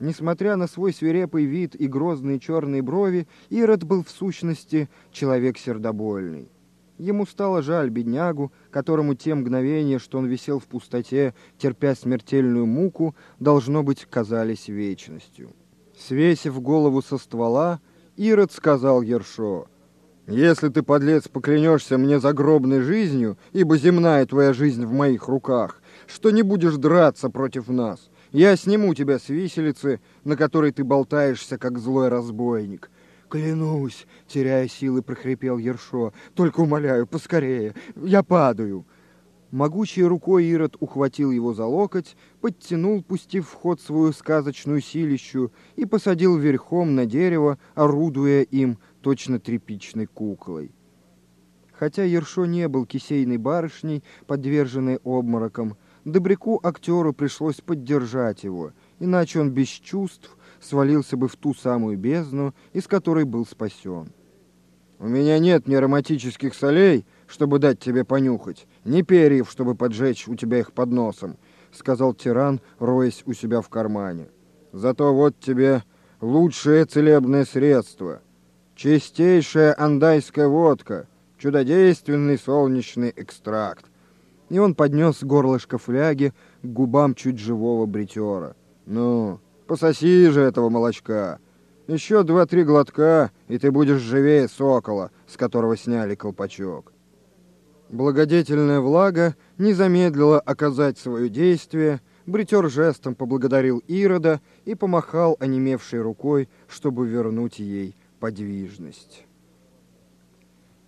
Несмотря на свой свирепый вид и грозные черные брови, Ирод был в сущности человек сердобольный. Ему стало жаль беднягу, которому те мгновения, что он висел в пустоте, терпя смертельную муку, должно быть, казались вечностью. Свесив голову со ствола, Ирод сказал Ершо, «Если ты, подлец, поклянешься мне загробной жизнью, ибо земная твоя жизнь в моих руках, что не будешь драться против нас, я сниму тебя с виселицы, на которой ты болтаешься, как злой разбойник. Клянусь, теряя силы, прохрипел Ершо. Только умоляю, поскорее, я падаю. Могучей рукой Ирод ухватил его за локоть, подтянул, пустив в ход свою сказочную силищу, и посадил верхом на дерево, орудуя им точно тряпичной куклой. Хотя Ершо не был кисейной барышней, подверженной обморокам, Добряку-актеру пришлось поддержать его, иначе он без чувств свалился бы в ту самую бездну, из которой был спасен. «У меня нет ни ароматических солей, чтобы дать тебе понюхать, ни перьев, чтобы поджечь у тебя их под носом», — сказал тиран, роясь у себя в кармане. «Зато вот тебе лучшее целебное средство, чистейшая андайская водка, чудодейственный солнечный экстракт и он поднес горлышко фляги к губам чуть живого бритера. «Ну, пососи же этого молочка. Еще два-три глотка, и ты будешь живее сокола, с которого сняли колпачок». Благодетельная влага не замедлила оказать свое действие, бритер жестом поблагодарил Ирода и помахал онемевшей рукой, чтобы вернуть ей подвижность.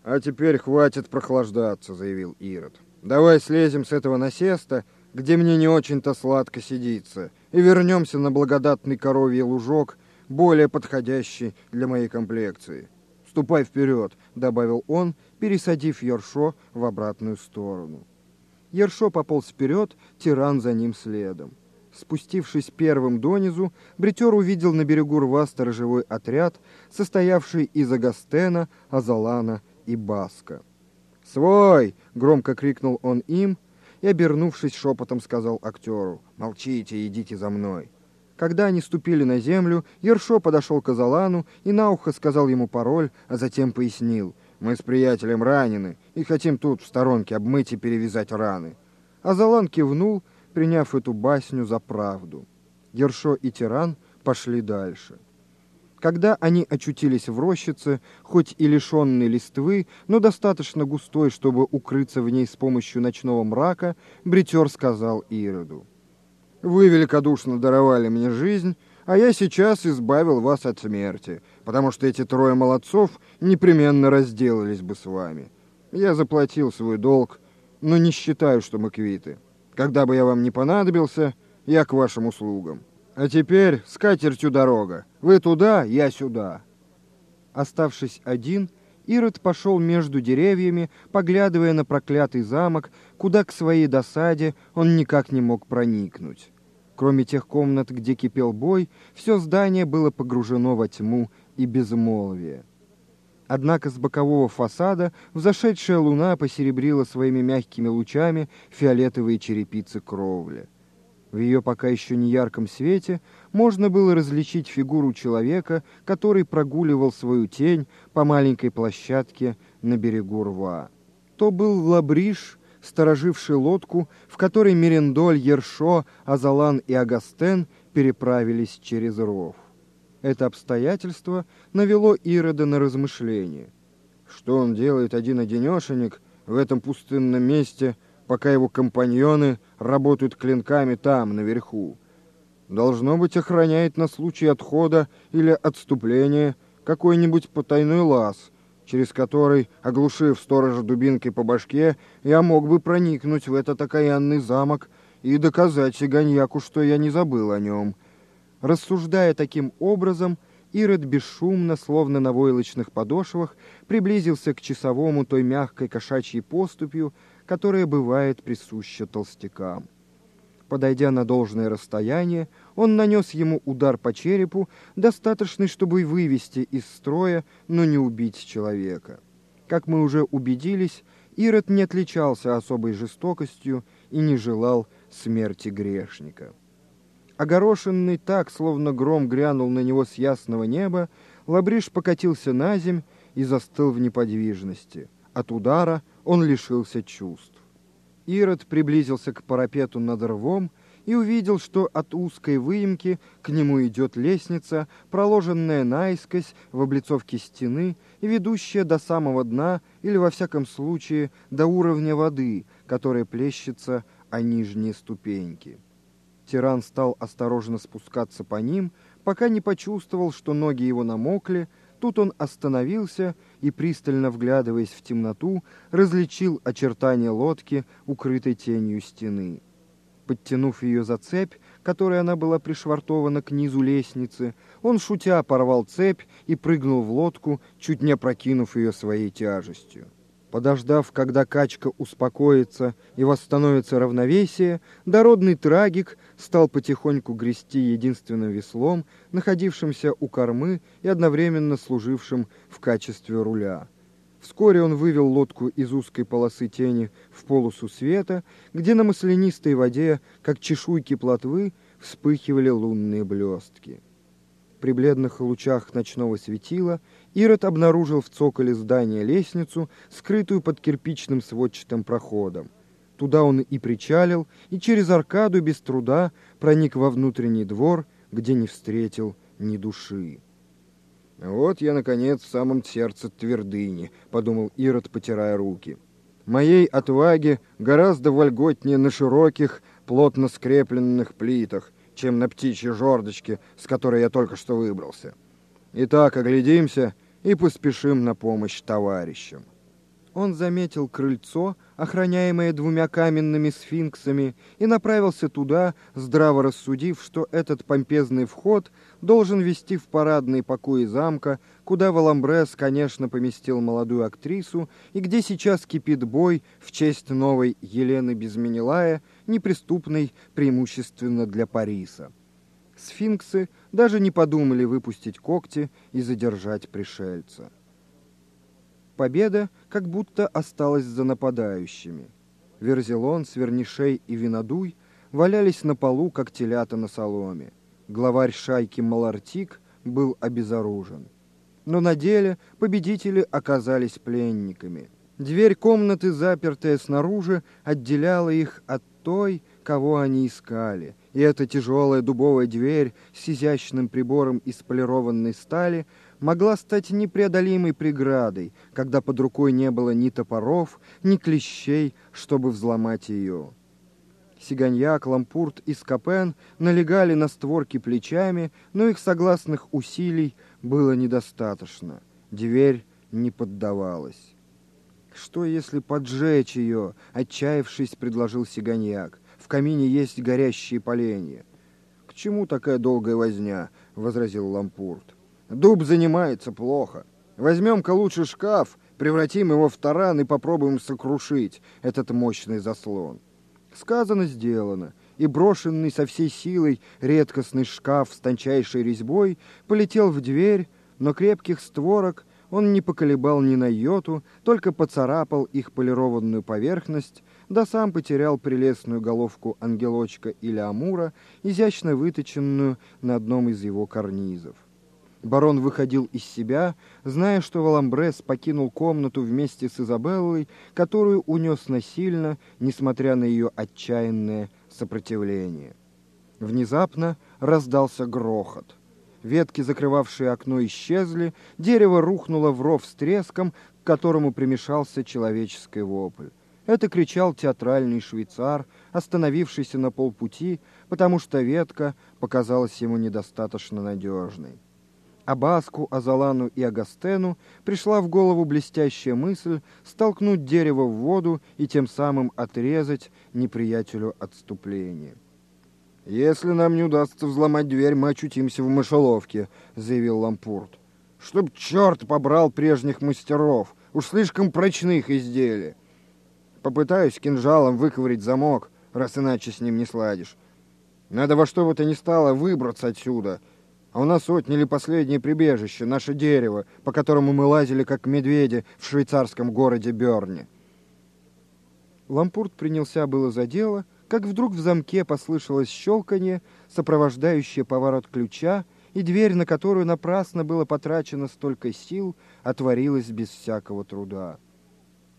«А теперь хватит прохлаждаться», — заявил Ирод. Давай слезем с этого насеста, где мне не очень-то сладко сидится, и вернемся на благодатный коровий лужок, более подходящий для моей комплекции. «Ступай вперед», — добавил он, пересадив Ершо в обратную сторону. Ершо пополз вперед, тиран за ним следом. Спустившись первым донизу, бритер увидел на берегу рва сторожевой отряд, состоявший из Агастена, Азалана и Баска. «Свой!» — громко крикнул он им и, обернувшись шепотом, сказал актеру «Молчите, идите за мной». Когда они ступили на землю, Ершо подошел к Азалану и на ухо сказал ему пароль, а затем пояснил «Мы с приятелем ранены и хотим тут в сторонке обмыть и перевязать раны». Азалан кивнул, приняв эту басню за правду. Ершо и Тиран пошли дальше. Когда они очутились в рощице, хоть и лишенной листвы, но достаточно густой, чтобы укрыться в ней с помощью ночного мрака, бритер сказал Ироду. «Вы великодушно даровали мне жизнь, а я сейчас избавил вас от смерти, потому что эти трое молодцов непременно разделались бы с вами. Я заплатил свой долг, но не считаю, что мы квиты. Когда бы я вам не понадобился, я к вашим услугам». А теперь с катертью дорога. Вы туда, я сюда. Оставшись один, Ирод пошел между деревьями, поглядывая на проклятый замок, куда к своей досаде он никак не мог проникнуть. Кроме тех комнат, где кипел бой, все здание было погружено во тьму и безмолвие. Однако с бокового фасада взошедшая луна посеребрила своими мягкими лучами фиолетовые черепицы кровли. В ее пока еще не ярком свете можно было различить фигуру человека, который прогуливал свою тень по маленькой площадке на берегу рва. То был Лабриш, стороживший лодку, в которой Мерендоль, Ершо, Азалан и Агастен переправились через ров. Это обстоятельство навело Ирода на размышление. Что он делает один-одинешенек в этом пустынном месте – пока его компаньоны работают клинками там, наверху. Должно быть, охраняет на случай отхода или отступления какой-нибудь потайной лаз, через который, оглушив сторожа дубинкой по башке, я мог бы проникнуть в этот окаянный замок и доказать Сиганьяку, что я не забыл о нем. Рассуждая таким образом, Ирод бесшумно, словно на войлочных подошвах, приблизился к часовому той мягкой кошачьей поступью, которая бывает присуща толстякам. Подойдя на должное расстояние, он нанес ему удар по черепу, достаточный, чтобы вывести из строя, но не убить человека. Как мы уже убедились, Ирод не отличался особой жестокостью и не желал смерти грешника. Огорошенный так, словно гром грянул на него с ясного неба, Лабриш покатился на земь и застыл в неподвижности. От удара он лишился чувств. Ирод приблизился к парапету над рвом и увидел, что от узкой выемки к нему идет лестница, проложенная наискось в облицовке стены и ведущая до самого дна или, во всяком случае, до уровня воды, которая плещется о нижние ступеньки. Тиран стал осторожно спускаться по ним, пока не почувствовал, что ноги его намокли, тут он остановился и, пристально вглядываясь в темноту, различил очертания лодки, укрытой тенью стены. Подтянув ее за цепь, которой она была пришвартована к низу лестницы, он, шутя, порвал цепь и прыгнул в лодку, чуть не опрокинув ее своей тяжестью. Подождав, когда качка успокоится и восстановится равновесие, дородный трагик стал потихоньку грести единственным веслом, находившимся у кормы и одновременно служившим в качестве руля. Вскоре он вывел лодку из узкой полосы тени в полосу света, где на маслянистой воде, как чешуйки плотвы, вспыхивали лунные блестки. При бледных лучах ночного светила Ирод обнаружил в цоколе здания лестницу, скрытую под кирпичным сводчатым проходом. Туда он и причалил, и через аркаду без труда проник во внутренний двор, где не встретил ни души. «Вот я, наконец, в самом сердце твердыни», — подумал Ирод, потирая руки. «Моей отваге гораздо вольготнее на широких, плотно скрепленных плитах, чем на птичьей жердочке, с которой я только что выбрался. Итак, оглядимся и поспешим на помощь товарищам» он заметил крыльцо, охраняемое двумя каменными сфинксами, и направился туда, здраво рассудив, что этот помпезный вход должен вести в парадные покои замка, куда Валамбрес, конечно, поместил молодую актрису, и где сейчас кипит бой в честь новой Елены Безменелая, неприступной преимущественно для Париса. Сфинксы даже не подумали выпустить когти и задержать пришельца победа как будто осталась за нападающими. Верзелон, Свернишей и Винодуй валялись на полу, как телята на соломе. Главарь шайки Малартик был обезоружен. Но на деле победители оказались пленниками. Дверь комнаты, запертая снаружи, отделяла их от той, кого они искали. И эта тяжелая дубовая дверь с изящным прибором из полированной стали могла стать непреодолимой преградой, когда под рукой не было ни топоров, ни клещей, чтобы взломать ее. Сиганьяк, Лампурт и Скопен налегали на створки плечами, но их согласных усилий было недостаточно. Дверь не поддавалась. «Что, если поджечь ее?» — отчаявшись, предложил Сиганьяк. «В камине есть горящие поленья». «К чему такая долгая возня?» — возразил Лампурт. Дуб занимается плохо. Возьмем-ка лучше шкаф, превратим его в таран и попробуем сокрушить этот мощный заслон. Сказано, сделано, и брошенный со всей силой редкостный шкаф с тончайшей резьбой полетел в дверь, но крепких створок он не поколебал ни на йоту, только поцарапал их полированную поверхность, да сам потерял прелестную головку ангелочка или амура, изящно выточенную на одном из его карнизов. Барон выходил из себя, зная, что Валамбрес покинул комнату вместе с Изабеллой, которую унес насильно, несмотря на ее отчаянное сопротивление. Внезапно раздался грохот. Ветки, закрывавшие окно, исчезли, дерево рухнуло в ров с треском, к которому примешался человеческий вопль. Это кричал театральный швейцар, остановившийся на полпути, потому что ветка показалась ему недостаточно надежной. Абаску, Азалану и Агастену пришла в голову блестящая мысль столкнуть дерево в воду и тем самым отрезать неприятелю отступление. «Если нам не удастся взломать дверь, мы очутимся в мышеловке», — заявил Лампурт. «Чтоб черт побрал прежних мастеров, уж слишком прочных изделий. Попытаюсь кинжалом выковырить замок, раз иначе с ним не сладишь. Надо во что бы то ни стало выбраться отсюда» А у нас отняли последнее прибежище, наше дерево, по которому мы лазили, как медведи, в швейцарском городе Берне. Лампурт принялся было за дело, как вдруг в замке послышалось щелканье, сопровождающее поворот ключа, и дверь, на которую напрасно было потрачено столько сил, отворилась без всякого труда.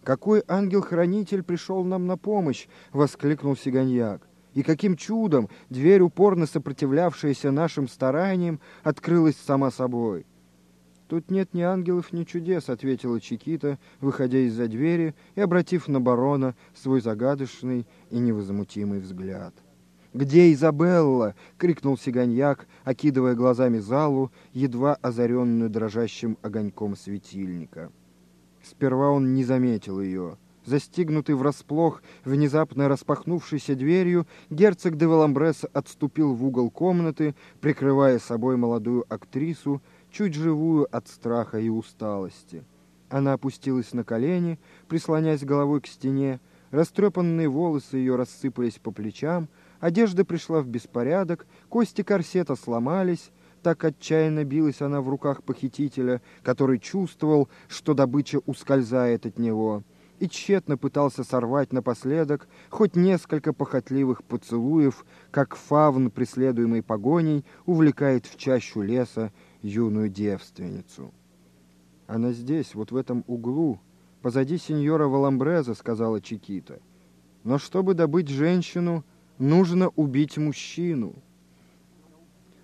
«Какой ангел-хранитель пришел нам на помощь!» — воскликнул Сиганьяк. И каким чудом дверь, упорно сопротивлявшаяся нашим стараниям, открылась сама собой. «Тут нет ни ангелов, ни чудес», — ответила Чикита, выходя из-за двери и обратив на барона свой загадочный и невозмутимый взгляд. «Где Изабелла?» — крикнул Сиганьяк, окидывая глазами залу, едва озаренную дрожащим огоньком светильника. Сперва он не заметил ее. Застигнутый врасплох внезапно распахнувшейся дверью, герцог де Валамбрес отступил в угол комнаты, прикрывая собой молодую актрису, чуть живую от страха и усталости. Она опустилась на колени, прислонясь головой к стене, растрепанные волосы ее рассыпались по плечам, одежда пришла в беспорядок, кости корсета сломались, так отчаянно билась она в руках похитителя, который чувствовал, что добыча ускользает от него, и тщетно пытался сорвать напоследок хоть несколько похотливых поцелуев, как фавн, преследуемый погоней, увлекает в чащу леса юную девственницу. «Она здесь, вот в этом углу, позади сеньора Валамбреза», — сказала Чикита. «Но чтобы добыть женщину, нужно убить мужчину».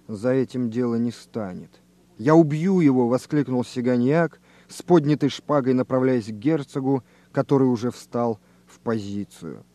«За этим дело не станет». «Я убью его!» — воскликнул Сиганьяк, с поднятой шпагой направляясь к герцогу, который уже встал в позицию.